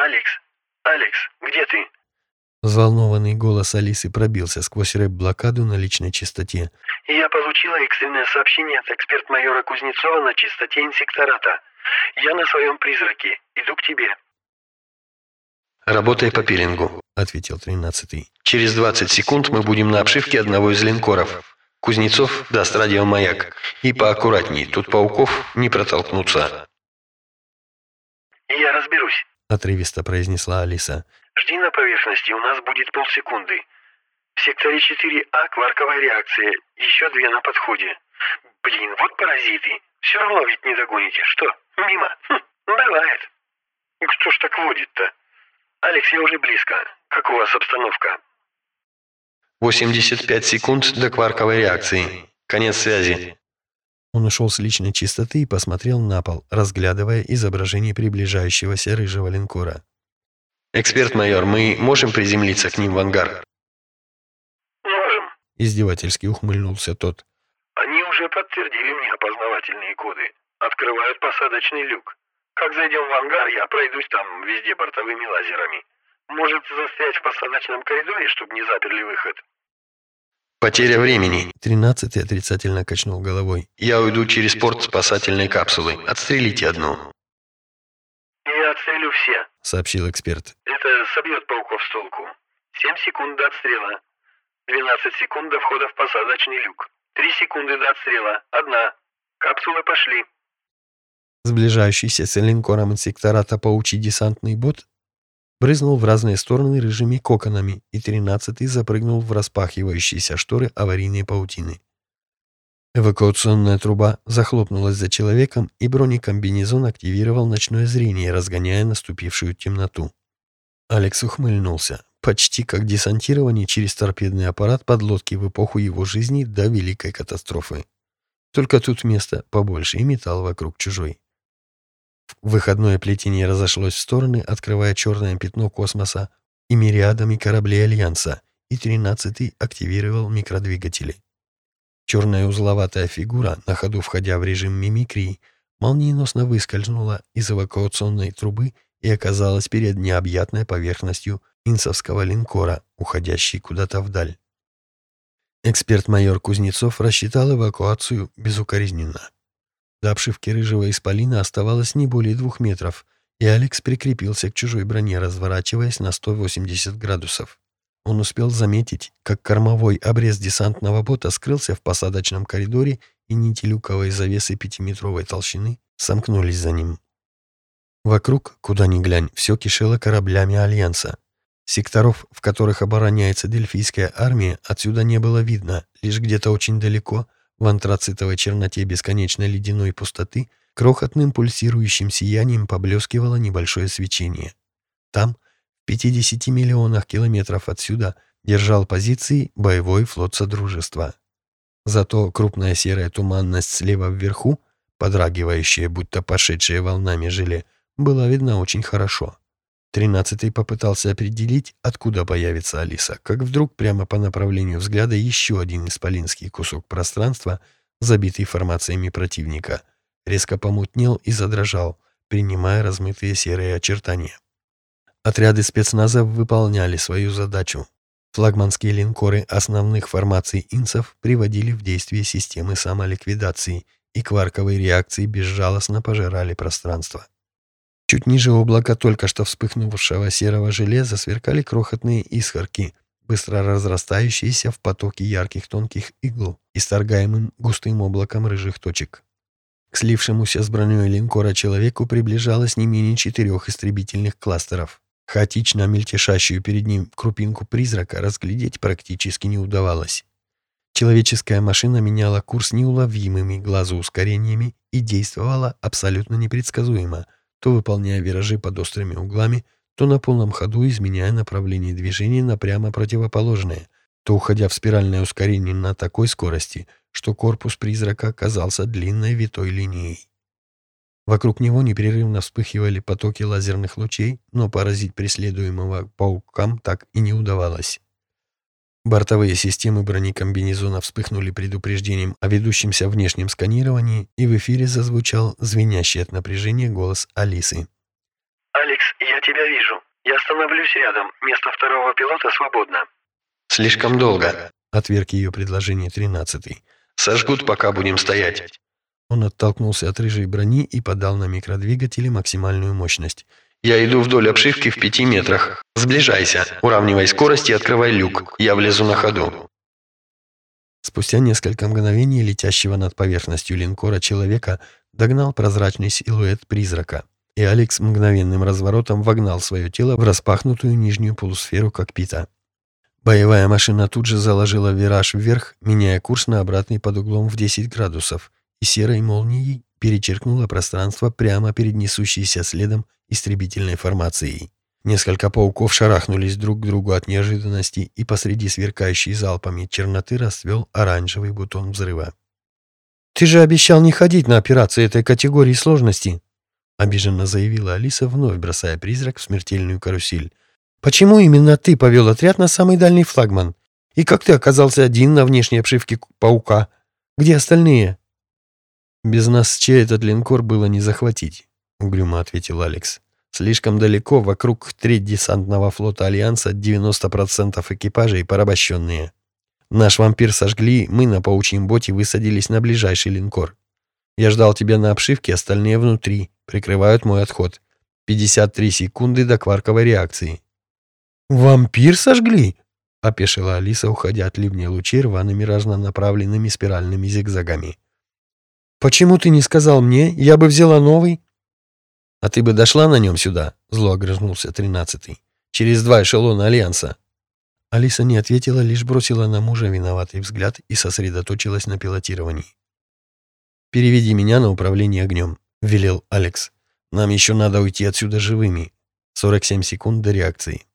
«Алекс! Алекс, где ты?» Взволнованный голос Алисы пробился сквозь рэп-блокаду на личной частоте. «Я получила экстренное сообщение от эксперт-майора Кузнецова на частоте инсектората. Я на своем призраке. Иду к тебе». «Работай по пилингу», — ответил тринадцатый. «Через 20 секунд мы будем на обшивке одного из линкоров. Кузнецов даст радиомаяк. И поаккуратней, тут пауков не протолкнуться». «Я разберусь», — отрывисто произнесла Алиса. «Жди на поверхности, у нас будет полсекунды. В секторе 4А кварковая реакция, еще две на подходе. Блин, вот паразиты. Все равно ведь не догоните. Что, мимо? Хм, бывает. Кто ж так водит-то? Алекс, я уже близко. Как у вас обстановка?» 85 секунд до кварковой реакции. Конец связи. Он ушел с личной чистоты и посмотрел на пол, разглядывая изображение приближающегося рыжего линкора. «Эксперт-майор, мы можем приземлиться к ним в ангар?» «Можем», — издевательски ухмыльнулся тот. «Они уже подтвердили мне опознавательные коды. Открывают посадочный люк. Как зайдем в ангар, я пройдусь там везде бортовыми лазерами. Может застрять в посадочном коридоре, чтобы не заперли выход?» «Потеря времени». Тринадцатый отрицательно качнул головой. «Я уйду через порт спасательной капсулы. Отстрелите одну». «Я отстрелю все», — сообщил эксперт. «Это собьет пауков с толку. Семь секунд до отстрела. Двенадцать секунд до входа в посадочный люк. Три секунды до отстрела. Одна. Капсулы пошли». Сближающийся с линкором инсектората паучий десантный бот брызнул в разные стороны рыжими коконами, и тринадцатый запрыгнул в распахивающиеся шторы аварийной паутины. Эвакуационная труба захлопнулась за человеком, и бронекомбинезон активировал ночное зрение, разгоняя наступившую темноту. Алекс ухмыльнулся, почти как десантирование через торпедный аппарат подлодки в эпоху его жизни до Великой катастрофы. Только тут место побольше и металл вокруг чужой. Выходное плетение разошлось в стороны, открывая черное пятно космоса и мириадами кораблей Альянса, и тринадцатый активировал микродвигатели. Черная узловатая фигура, на ходу входя в режим мимикрии, молниеносно выскользнула из эвакуационной трубы и оказалась перед необъятной поверхностью инсовского линкора, уходящей куда-то вдаль. Эксперт-майор Кузнецов рассчитал эвакуацию безукоризненно. До обшивки рыжего исполина оставалось не более двух метров, и Алекс прикрепился к чужой броне, разворачиваясь на 180 градусов. Он успел заметить, как кормовой обрез десантного бота скрылся в посадочном коридоре, и нити люковой завесы пятиметровой толщины сомкнулись за ним. Вокруг, куда ни глянь, все кишело кораблями Альянса. Секторов, в которых обороняется Дельфийская армия, отсюда не было видно, лишь где-то очень далеко — в антрацитовой черноте бесконечной ледяной пустоты крохотным пульсирующим сиянием поблескивало небольшое свечение. Там, в 50 миллионах километров отсюда, держал позиции боевой флот Содружества. Зато крупная серая туманность слева вверху, подрагивающая, будто пошедшая волнами желе, была видна очень хорошо. Тринадцатый попытался определить, откуда появится Алиса, как вдруг прямо по направлению взгляда еще один исполинский кусок пространства, забитый формациями противника, резко помутнел и задрожал, принимая размытые серые очертания. Отряды спецназа выполняли свою задачу. Флагманские линкоры основных формаций инсов приводили в действие системы самоликвидации, и кварковые реакции безжалостно пожирали пространство. Чуть ниже облака только что вспыхнувшего серого железа сверкали крохотные искорки, быстро разрастающиеся в потоке ярких тонких игл, исторгаемым густым облаком рыжих точек. К слившемуся с броней линкора человеку приближалось не менее четырех истребительных кластеров. Хаотично мельтешащую перед ним крупинку призрака разглядеть практически не удавалось. Человеческая машина меняла курс неуловимыми глазу ускорениями и действовала абсолютно непредсказуемо – то выполняя виражи под острыми углами, то на полном ходу изменяя направление движения на прямо противоположное, то уходя в спиральное ускорение на такой скорости, что корпус призрака оказался длинной витой линией. Вокруг него непрерывно вспыхивали потоки лазерных лучей, но поразить преследуемого паукам так и не удавалось. Бортовые системы бронекомбинезона вспыхнули предупреждением о ведущемся внешнем сканировании, и в эфире зазвучал звенящий от напряжения голос Алисы. «Алекс, я тебя вижу. Я остановлюсь рядом. Место второго пилота свободно». «Слишком долго», — отверг ее предложение тринадцатый. «Сожгут, пока будем стоять». Он оттолкнулся от рыжей брони и подал на микродвигателе максимальную мощность. «Я иду вдоль обшивки в пяти метрах. Сближайся, уравнивай скорость и открывай люк. Я влезу на ходу». Спустя несколько мгновений летящего над поверхностью линкора человека догнал прозрачный силуэт призрака, и Алекс мгновенным разворотом вогнал свое тело в распахнутую нижнюю полусферу кокпита. Боевая машина тут же заложила вираж вверх, меняя курс на обратный под углом в 10 градусов, и серой молнией перечеркнула пространство прямо перед несущейся следом истребительной формацией. Несколько пауков шарахнулись друг к другу от неожиданности, и посреди сверкающей залпами черноты расцвел оранжевый бутон взрыва. «Ты же обещал не ходить на операции этой категории сложности!» обиженно заявила Алиса, вновь бросая призрак в смертельную карусель. «Почему именно ты повел отряд на самый дальний флагман? И как ты оказался один на внешней обшивке паука? Где остальные?» «Без нас чей этот линкор было не захватить», — угрюмо ответил Алекс. «Слишком далеко, вокруг треть десантного флота Альянса, 90% экипажей порабощенные. Наш вампир сожгли, мы на паучьем боте высадились на ближайший линкор. Я ждал тебя на обшивке, остальные внутри, прикрывают мой отход. 53 секунды до кварковой реакции». «Вампир сожгли?» — опешила Алиса, уходя от ливня лучей рваными разнонаправленными спиральными зигзагами. «Почему ты не сказал мне? Я бы взяла новый». «А ты бы дошла на нем сюда?» — зло огрызнулся тринадцатый. «Через два эшелона Альянса». Алиса не ответила, лишь бросила на мужа виноватый взгляд и сосредоточилась на пилотировании. «Переведи меня на управление огнем», — велел Алекс. «Нам еще надо уйти отсюда живыми. 47 секунд до реакции».